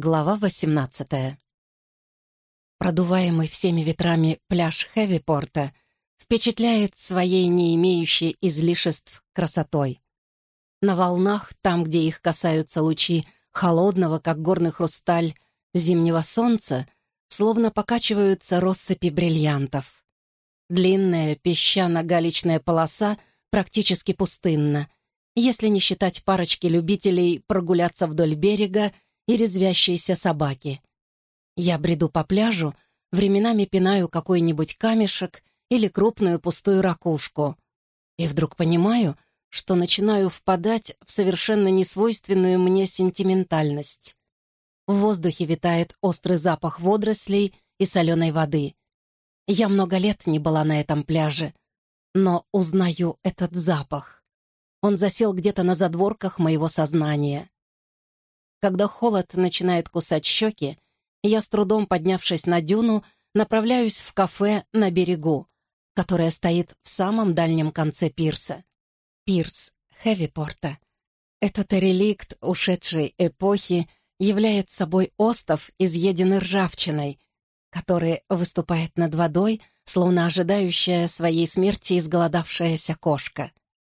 Глава 18 Продуваемый всеми ветрами пляж Хэвипорта впечатляет своей не имеющей излишеств красотой. На волнах, там, где их касаются лучи холодного, как горный хрусталь, зимнего солнца, словно покачиваются россыпи бриллиантов. Длинная песчано-галечная полоса практически пустынна, если не считать парочки любителей прогуляться вдоль берега и резвящиеся собаки. Я бреду по пляжу, временами пинаю какой-нибудь камешек или крупную пустую ракушку. И вдруг понимаю, что начинаю впадать в совершенно несвойственную мне сентиментальность. В воздухе витает острый запах водорослей и соленой воды. Я много лет не была на этом пляже, но узнаю этот запах. Он засел где-то на задворках моего сознания. Когда холод начинает кусать щеки, я с трудом поднявшись на дюну, направляюсь в кафе на берегу, которое стоит в самом дальнем конце пирса. Пирс Хэвипорта. Этот реликт ушедшей эпохи является собой остов, изъеденный ржавчиной, который выступает над водой, словно ожидающая своей смерти изголодавшаяся кошка.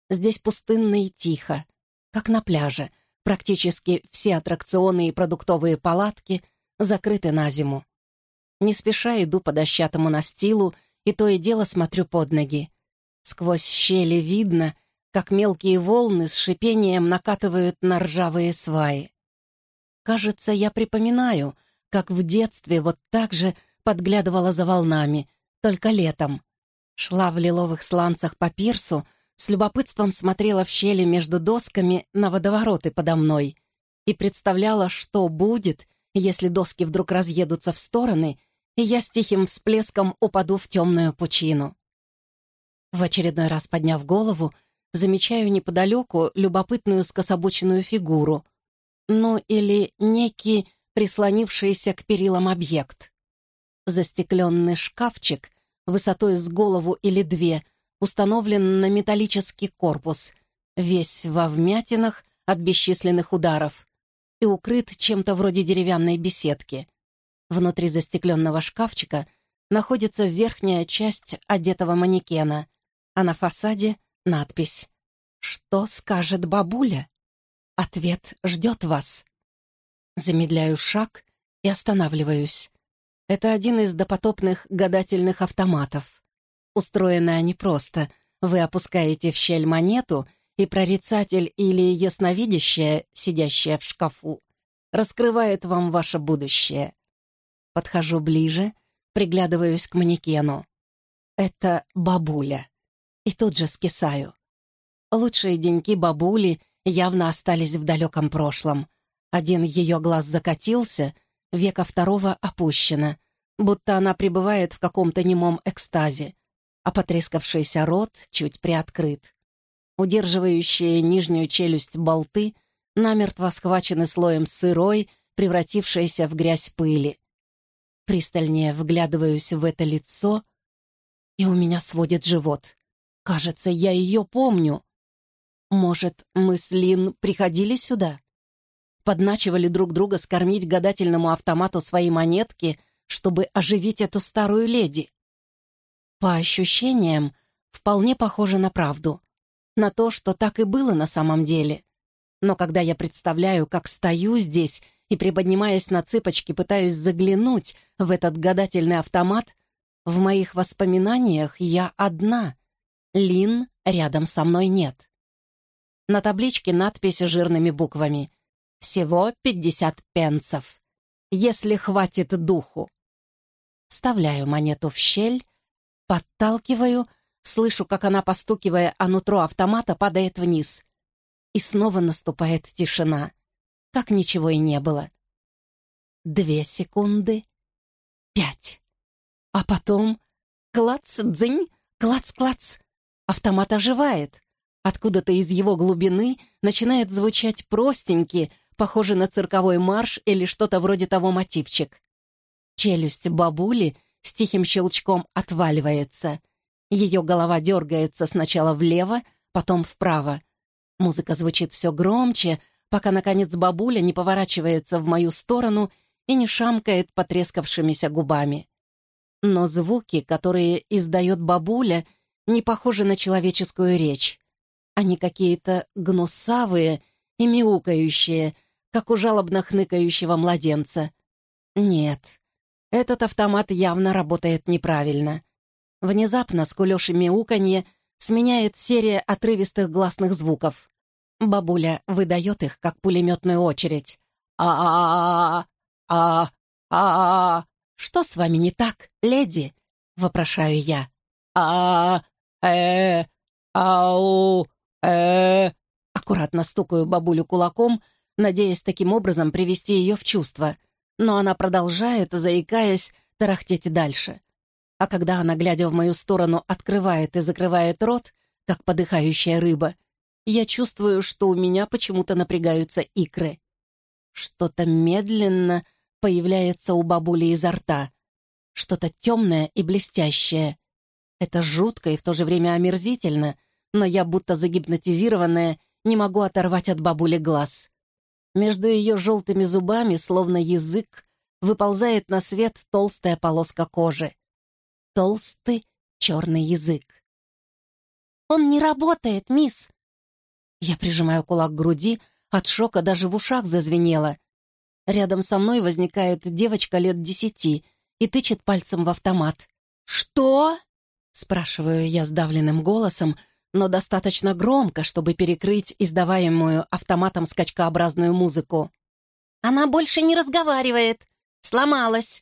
Здесь пустынно и тихо, как на пляже, Практически все аттракционы и продуктовые палатки закрыты на зиму. Не спеша иду по дощатому настилу и то и дело смотрю под ноги. Сквозь щели видно, как мелкие волны с шипением накатывают на ржавые сваи. Кажется, я припоминаю, как в детстве вот так же подглядывала за волнами, только летом. Шла в лиловых сланцах по пирсу, с любопытством смотрела в щели между досками на водовороты подо мной и представляла, что будет, если доски вдруг разъедутся в стороны, и я с тихим всплеском упаду в темную пучину. В очередной раз подняв голову, замечаю неподалеку любопытную скособоченную фигуру, ну или некий прислонившийся к перилам объект. Застекленный шкафчик высотой с голову или две — установлен на металлический корпус, весь во вмятинах от бесчисленных ударов и укрыт чем-то вроде деревянной беседки. Внутри застекленного шкафчика находится верхняя часть одетого манекена, а на фасаде — надпись «Что скажет бабуля?» Ответ ждет вас. Замедляю шаг и останавливаюсь. Это один из допотопных гадательных автоматов. Устроены они просто. Вы опускаете в щель монету, и прорицатель или ясновидящая, сидящая в шкафу, раскрывает вам ваше будущее. Подхожу ближе, приглядываюсь к манекену. Это бабуля. И тут же скисаю. Лучшие деньки бабули явно остались в далеком прошлом. Один ее глаз закатился, века второго опущено, будто она пребывает в каком-то немом экстазе а потрескавшийся рот чуть приоткрыт. Удерживающие нижнюю челюсть болты намертво схвачены слоем сырой, превратившейся в грязь пыли. Пристальнее вглядываюсь в это лицо, и у меня сводит живот. Кажется, я ее помню. Может, мы с Лин приходили сюда? Подначивали друг друга скормить гадательному автомату свои монетки, чтобы оживить эту старую леди. По ощущениям, вполне похоже на правду. На то, что так и было на самом деле. Но когда я представляю, как стою здесь и, приподнимаясь на цыпочки, пытаюсь заглянуть в этот гадательный автомат, в моих воспоминаниях я одна. Лин рядом со мной нет. На табличке надпись жирными буквами. Всего 50 пенсов. Если хватит духу. Вставляю монету в щель Подталкиваю, слышу, как она, постукивая о нутро автомата, падает вниз. И снова наступает тишина. Как ничего и не было. Две секунды. Пять. А потом... Клац-дзынь, клац-клац. Автомат оживает. Откуда-то из его глубины начинает звучать простенький, похожий на цирковой марш или что-то вроде того мотивчик. Челюсть бабули — с тихим щелчком отваливается. Ее голова дергается сначала влево, потом вправо. Музыка звучит все громче, пока, наконец, бабуля не поворачивается в мою сторону и не шамкает потрескавшимися губами. Но звуки, которые издает бабуля, не похожи на человеческую речь. Они какие-то гнусавые и мяукающие, как у жалобно хныкающего младенца. Нет, этот автомат явно работает неправильно. Внезапно скулёж и мяуканье сменяет серия отрывистых гласных звуков. Бабуля выдает их, как пулеметную очередь. а а а а а «Что с вами не так, леди?» — вопрошаю я. а э ау э Аккуратно стукаю бабулю кулаком, надеясь таким образом привести ее в чувство. Но она продолжает, заикаясь, тарахтеть дальше. А когда она, глядя в мою сторону, открывает и закрывает рот, как подыхающая рыба, я чувствую, что у меня почему-то напрягаются икры. Что-то медленно появляется у бабули изо рта. Что-то темное и блестящее. Это жутко и в то же время омерзительно, но я, будто загипнотизированная, не могу оторвать от бабули глаз. Между ее желтыми зубами, словно язык, выползает на свет толстая полоска кожи. Толстый черный язык. «Он не работает, мисс!» Я прижимаю кулак к груди, от шока даже в ушах зазвенело. Рядом со мной возникает девочка лет десяти и тычет пальцем в автомат. «Что?» — спрашиваю я сдавленным голосом, но достаточно громко, чтобы перекрыть издаваемую автоматом скачкообразную музыку. «Она больше не разговаривает. Сломалась».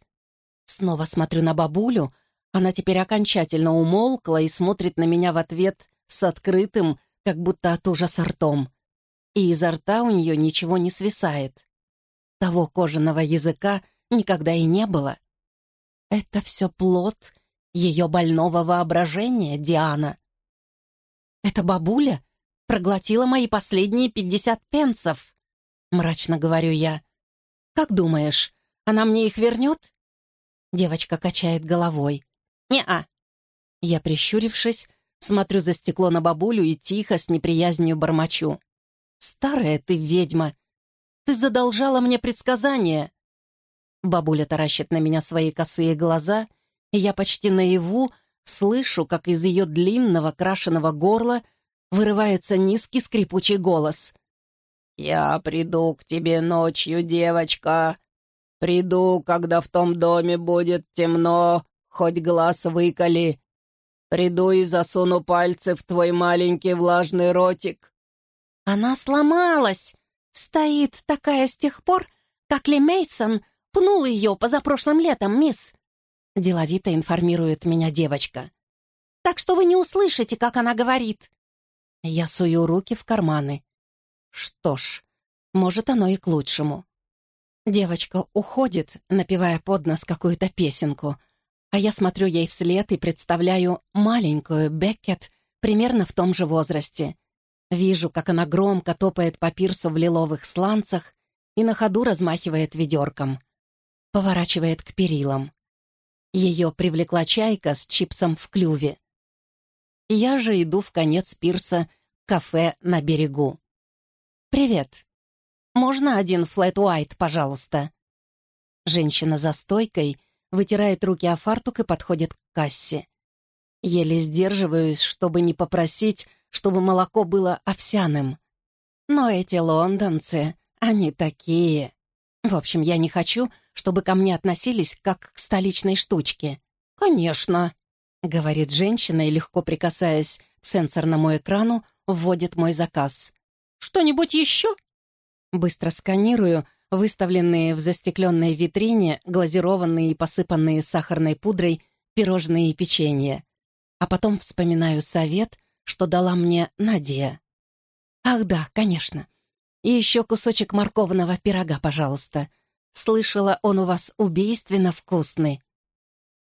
Снова смотрю на бабулю. Она теперь окончательно умолкла и смотрит на меня в ответ с открытым, как будто от ужаса ртом. И изо рта у нее ничего не свисает. Того кожаного языка никогда и не было. Это все плод ее больного воображения, Диана. Эта бабуля проглотила мои последние пятьдесят пенсов, мрачно говорю я. Как думаешь, она мне их вернет? Девочка качает головой. Не-а. Я, прищурившись, смотрю за стекло на бабулю и тихо, с неприязнью бормочу. «Старая ты ведьма! Ты задолжала мне предсказание!» Бабуля таращит на меня свои косые глаза, и я почти наяву слышу, как из ее длинного крашеного горла вырывается низкий скрипучий голос. «Я приду к тебе ночью, девочка. Приду, когда в том доме будет темно, хоть глаз выколи. Приду и засуну пальцы в твой маленький влажный ротик». «Она сломалась!» Стоит такая с тех пор, как Ли Мейсон пнул ее позапрошлым летом, мисс. Деловито информирует меня девочка. Так что вы не услышите, как она говорит. Я сую руки в карманы. Что ж, может, оно и к лучшему. Девочка уходит, напевая под нос какую-то песенку, а я смотрю ей вслед и представляю маленькую Беккет примерно в том же возрасте — Вижу, как она громко топает по пирсу в лиловых сланцах и на ходу размахивает ведерком. Поворачивает к перилам. Ее привлекла чайка с чипсом в клюве. Я же иду в конец пирса кафе на берегу. «Привет. Можно один флэт уайт, пожалуйста?» Женщина за стойкой вытирает руки о фартук и подходит к кассе. Еле сдерживаюсь, чтобы не попросить чтобы молоко было овсяным. Но эти лондонцы, они такие. В общем, я не хочу, чтобы ко мне относились как к столичной штучке. «Конечно», — говорит женщина и, легко прикасаясь к сенсорному экрану, вводит мой заказ. «Что-нибудь еще?» Быстро сканирую выставленные в застекленной витрине глазированные и посыпанные сахарной пудрой пирожные и печенье. А потом вспоминаю совет, что дала мне Надя. Ах да, конечно. И еще кусочек морковного пирога, пожалуйста. Слышала, он у вас убийственно вкусный.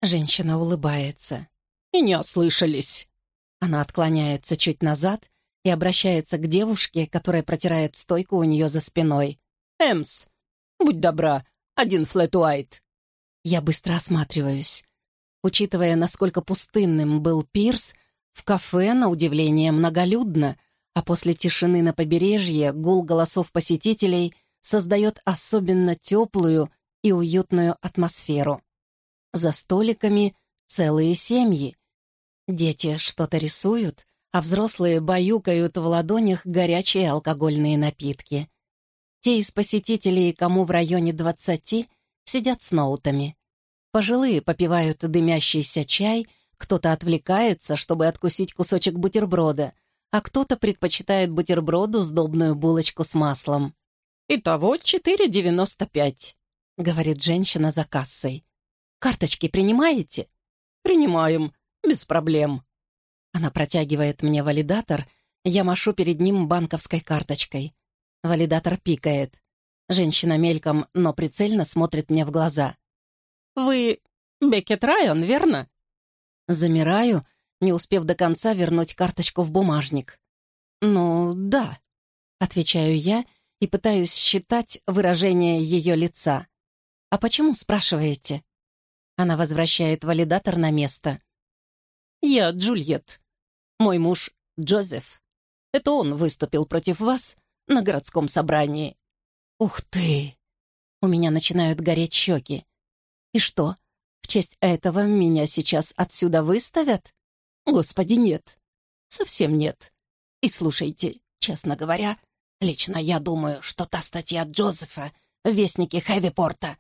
Женщина улыбается. И не ослышались. Она отклоняется чуть назад и обращается к девушке, которая протирает стойку у нее за спиной. «Эмс, будь добра, один флэт уайт». Я быстро осматриваюсь. Учитывая, насколько пустынным был пирс, в кафе, на удивление, многолюдно, а после тишины на побережье гул голосов посетителей создает особенно теплую и уютную атмосферу. За столиками целые семьи. Дети что-то рисуют, а взрослые баюкают в ладонях горячие алкогольные напитки. Те из посетителей, кому в районе двадцати, сидят с ноутами. Пожилые попивают дымящийся чай, кто-то отвлекается, чтобы откусить кусочек бутерброда, а кто-то предпочитает бутерброду сдобную булочку с маслом. «Итого 4,95», — говорит женщина за кассой. «Карточки принимаете?» «Принимаем, без проблем». Она протягивает мне валидатор, я машу перед ним банковской карточкой. Валидатор пикает. Женщина мельком, но прицельно смотрит мне в глаза. «Вы Беккет Райан, верно?» Замираю, не успев до конца вернуть карточку в бумажник. «Ну, да», — отвечаю я и пытаюсь считать выражение ее лица. «А почему, спрашиваете?» Она возвращает валидатор на место. «Я Джульет. Мой муж Джозеф. Это он выступил против вас на городском собрании». «Ух ты!» У меня начинают гореть щеки. «И что, в честь этого меня сейчас отсюда выставят?» «Господи, нет. Совсем нет. И слушайте, честно говоря, лично я думаю, что та статья Джозефа в Вестнике Хэвипорта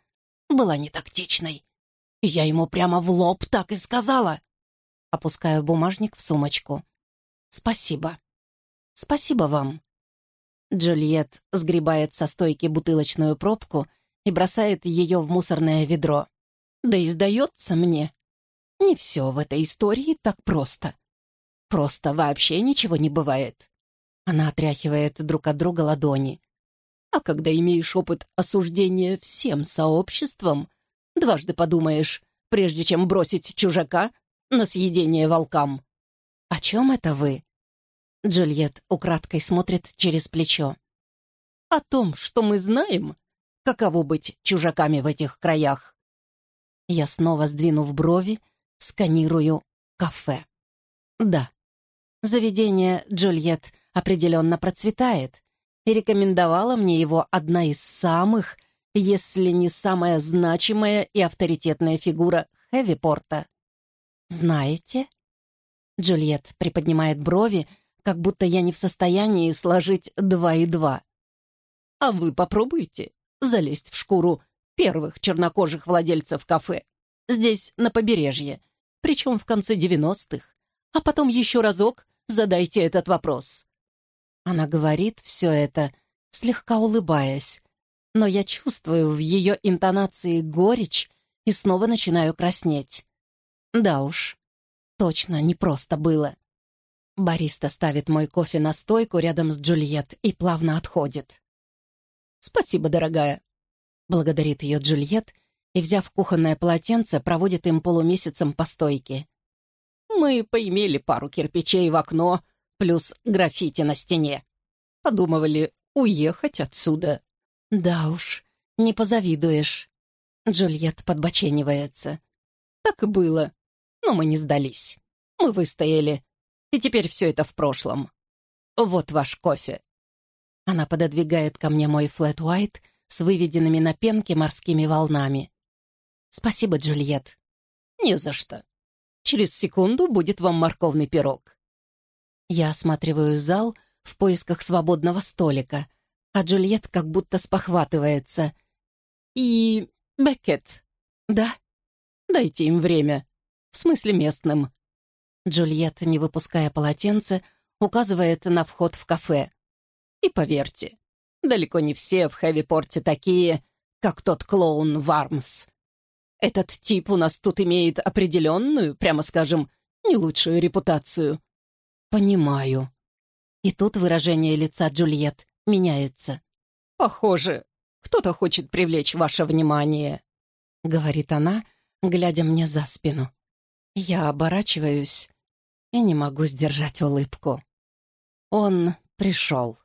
была не тактичной. Я ему прямо в лоб так и сказала». Опускаю бумажник в сумочку. «Спасибо. Спасибо вам. Джульет сгребает со стойки бутылочную пробку и бросает ее в мусорное ведро. Да и сдается мне. Не все в этой истории так просто. Просто вообще ничего не бывает. Она отряхивает друг от друга ладони. А когда имеешь опыт осуждения всем сообществом, дважды подумаешь, прежде чем бросить чужака на съедение волкам. «О чем это вы?» Джульет украдкой смотрит через плечо. «О том, что мы знаем, каково быть чужаками в этих краях». Я снова, сдвинув брови, сканирую кафе. Да, заведение Джульет определенно процветает, и рекомендовала мне его одна из самых, если не самая значимая и авторитетная фигура Хэвипорта. «Знаете?» Джульет приподнимает брови, как будто я не в состоянии сложить два и два. А вы попробуйте залезть в шкуру первых чернокожих владельцев кафе. Здесь, на побережье. Причем в конце девяностых. А потом еще разок задайте этот вопрос. Она говорит все это, слегка улыбаясь. Но я чувствую в ее интонации горечь и снова начинаю краснеть. Да уж, точно не просто было. Бариста ставит мой кофе на стойку рядом с Джульет и плавно отходит. «Спасибо, дорогая», — благодарит ее Джульет и, взяв кухонное полотенце, проводит им полумесяцем по стойке. «Мы поимели пару кирпичей в окно, плюс граффити на стене. Подумывали уехать отсюда». «Да уж, не позавидуешь». Джульет подбоченивается. «Так и было, но мы не сдались. Мы выстояли, и теперь все это в прошлом. Вот ваш кофе». Она пододвигает ко мне мой флэт уайт с выведенными на пенке морскими волнами. «Спасибо, Джульет». «Не за что. Через секунду будет вам морковный пирог». Я осматриваю зал в поисках свободного столика, а Джульет как будто спохватывается. «И... Беккет?» «Да?» «Дайте им время. В смысле местным. Джульет, не выпуская полотенце, указывает на вход в кафе. И поверьте, далеко не все в Хэвипорте такие, как тот клоун Вармс. Этот тип у нас тут имеет определенную, прямо скажем, не лучшую репутацию. Понимаю. И тут выражение лица Джульет меняется. Похоже, кто-то хочет привлечь ваше внимание, говорит она, глядя мне за спину. Я оборачиваюсь и не могу сдержать улыбку. Он пришел.